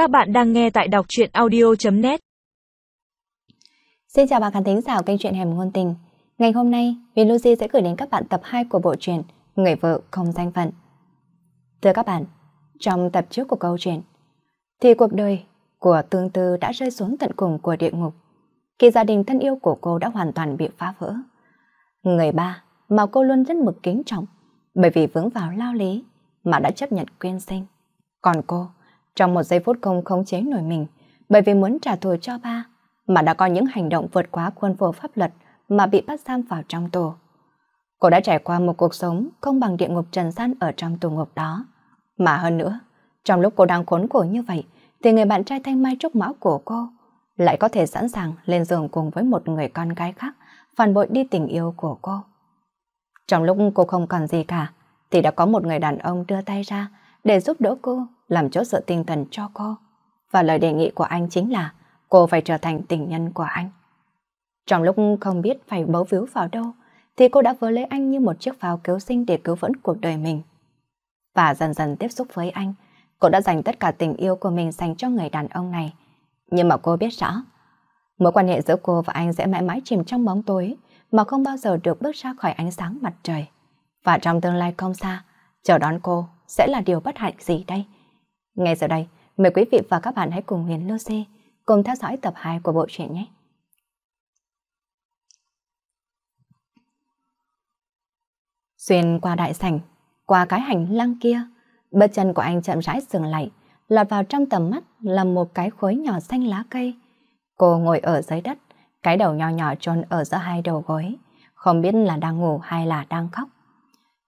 Các bạn đang nghe tại đọc truyện audio.net Xin chào bạn khán thính giả kênh truyện Hẻm Ngôn Tình. Ngày hôm nay, Vì Lucy sẽ gửi đến các bạn tập 2 của bộ truyện Người vợ không danh phận. Thưa các bạn, trong tập trước của câu chuyện, thì cuộc đời của Tương Tư đã rơi xuống tận cùng của địa ngục, khi gia đình thân yêu của cô đã hoàn toàn bị phá vỡ. Người ba mà cô luôn rất mực kính trọng, bởi vì vướng vào lao lý mà đã chấp nhận quyên sinh. Còn cô, trong một giây phút không khống chế nổi mình, bởi vì muốn trả thù cho ba, mà đã có những hành động vượt quá khuôn khổ pháp luật mà bị bắt giam vào trong tù. Cô đã trải qua một cuộc sống không bằng địa ngục trần gian ở trong tù ngục đó. Mà hơn nữa, trong lúc cô đang khốn khổ như vậy, thì người bạn trai thanh mai trúc mão của cô lại có thể sẵn sàng lên giường cùng với một người con gái khác, phản bội đi tình yêu của cô. Trong lúc cô không còn gì cả, thì đã có một người đàn ông đưa tay ra để giúp đỡ cô, làm chỗ sự tinh thần cho cô. Và lời đề nghị của anh chính là cô phải trở thành tình nhân của anh. Trong lúc không biết phải bấu víu vào đâu, thì cô đã vớ lấy anh như một chiếc phao cứu sinh để cứu vãn cuộc đời mình. Và dần dần tiếp xúc với anh, cô đã dành tất cả tình yêu của mình dành cho người đàn ông này. Nhưng mà cô biết rõ, mối quan hệ giữa cô và anh sẽ mãi mãi chìm trong bóng tối mà không bao giờ được bước ra khỏi ánh sáng mặt trời. Và trong tương lai không xa, chờ đón cô sẽ là điều bất hạnh gì đây? Ngay giờ đây, mời quý vị và các bạn hãy cùng Huyền Lucy cùng theo dõi tập 2 của bộ truyện nhé. Xuyên qua đại sảnh, qua cái hành lang kia, bước chân của anh chậm rãi dừng lại, lọt vào trong tầm mắt là một cái khối nhỏ xanh lá cây. Cô ngồi ở dưới đất, cái đầu nhỏ nhỏ trôn ở giữa hai đầu gối, không biết là đang ngủ hay là đang khóc.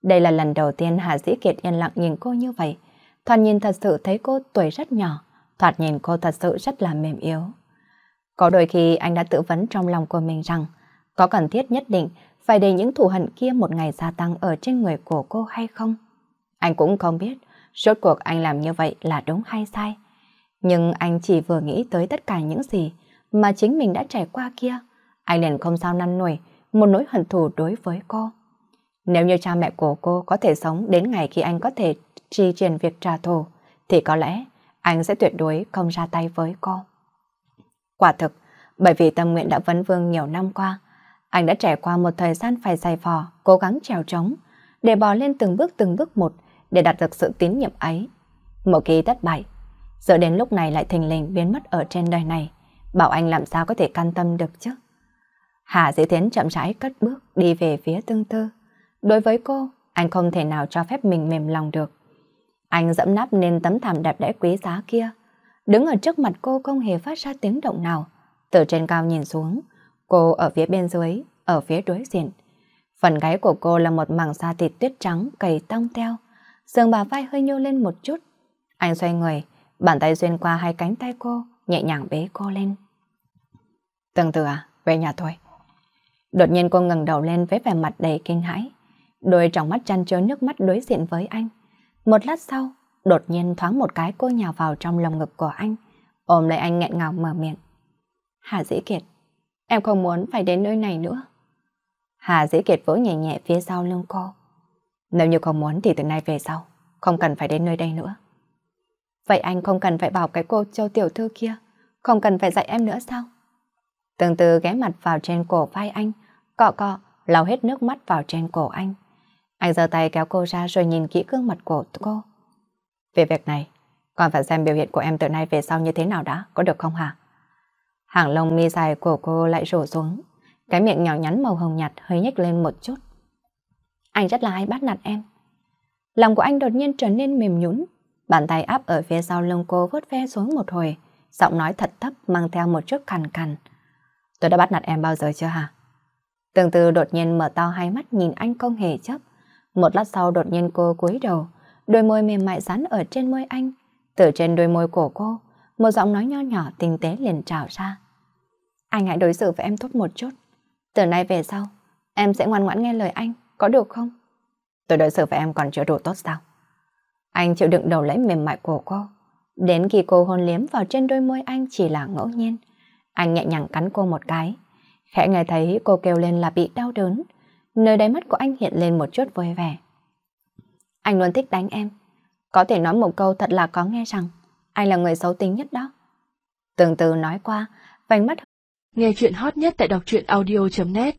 Đây là lần đầu tiên Hà Dĩ Kiệt yên lặng nhìn cô như vậy. Thoạt nhìn thật sự thấy cô tuổi rất nhỏ, thoạt nhìn cô thật sự rất là mềm yếu. Có đôi khi anh đã tự vấn trong lòng của mình rằng có cần thiết nhất định phải để những thù hận kia một ngày gia tăng ở trên người của cô hay không? Anh cũng không biết rốt cuộc anh làm như vậy là đúng hay sai. Nhưng anh chỉ vừa nghĩ tới tất cả những gì mà chính mình đã trải qua kia. Anh liền không sao năn nổi một nỗi hận thù đối với cô. Nếu như cha mẹ của cô có thể sống đến ngày khi anh có thể trì triển việc trả thù, thì có lẽ anh sẽ tuyệt đối không ra tay với cô. Quả thực, bởi vì tâm nguyện đã vấn vương nhiều năm qua, anh đã trải qua một thời gian phải dày vò, cố gắng trèo trống, để bò lên từng bước từng bước một để đạt được sự tín nhiệm ấy. Một khi thất bại, giờ đến lúc này lại thình lình biến mất ở trên đời này, bảo anh làm sao có thể can tâm được chứ. Hà Dĩ Thiến chậm rãi cất bước đi về phía tương tư. Đối với cô, anh không thể nào cho phép mình mềm lòng được. Anh dẫm nắp lên tấm thảm đẹp đẽ quý giá kia. Đứng ở trước mặt cô không hề phát ra tiếng động nào. Từ trên cao nhìn xuống, cô ở phía bên dưới, ở phía đối diện. Phần gáy của cô là một mảng da thịt tuyết trắng cầy tông teo. Sườn bà vai hơi nhô lên một chút. Anh xoay người, bàn tay xuyên qua hai cánh tay cô, nhẹ nhàng bế cô lên. Từng từ à, về nhà thôi. Đột nhiên cô ngẩng đầu lên với vẻ mặt đầy kinh hãi. Đôi trong mắt chăn chứa nước mắt đối diện với anh. Một lát sau, đột nhiên thoáng một cái cô nhào vào trong lồng ngực của anh, ôm lấy anh nghẹn ngào mở miệng. Hà Dĩ Kiệt, em không muốn phải đến nơi này nữa. Hà Dĩ Kiệt vỗ nhẹ nhẹ phía sau lưng cô. Nếu như không muốn thì từ nay về sau, không cần phải đến nơi đây nữa. Vậy anh không cần phải bảo cái cô châu tiểu thư kia, không cần phải dạy em nữa sao? Từng từ ghé mặt vào trên cổ vai anh, cọ cọ, lau hết nước mắt vào trên cổ anh. Anh giơ tay kéo cô ra rồi nhìn kỹ gương mặt của cô. Về việc này, còn phải xem biểu hiện của em từ nay về sau như thế nào đã, có được không hả? Hàng lông mi dài của cô lại rủ xuống, cái miệng nhỏ nhắn màu hồng nhạt hơi nhếch lên một chút. Anh rất là hay bắt nạt em. Lòng của anh đột nhiên trở nên mềm nhũn, bàn tay áp ở phía sau lưng cô vớt ve xuống một hồi, giọng nói thật thấp mang theo một chút cằn cằn. Tôi đã bắt nạt em bao giờ chưa hả? tương tư đột nhiên mở to hai mắt nhìn anh không hề chấp. Một lát sau đột nhiên cô cúi đầu, đôi môi mềm mại rắn ở trên môi anh. Từ trên đôi môi của cô, một giọng nói nho nhỏ tinh tế liền trào ra. Anh hãy đối xử với em tốt một chút. Từ nay về sau, em sẽ ngoan ngoãn nghe lời anh, có được không? Tôi đối xử với em còn chưa đủ tốt sao? Anh chịu đựng đầu lấy mềm mại của cô. Đến khi cô hôn liếm vào trên đôi môi anh chỉ là ngẫu nhiên. Anh nhẹ nhàng cắn cô một cái. Khẽ nghe thấy cô kêu lên là bị đau đớn. Nơi đáy mắt của anh hiện lên một chút vui vẻ. Anh luôn thích đánh em. Có thể nói một câu thật là có nghe rằng Anh là người xấu tính nhất đó. Từng từ nói qua, vành mắt. Nghe chuyện hot nhất tại đọc truyện audio.net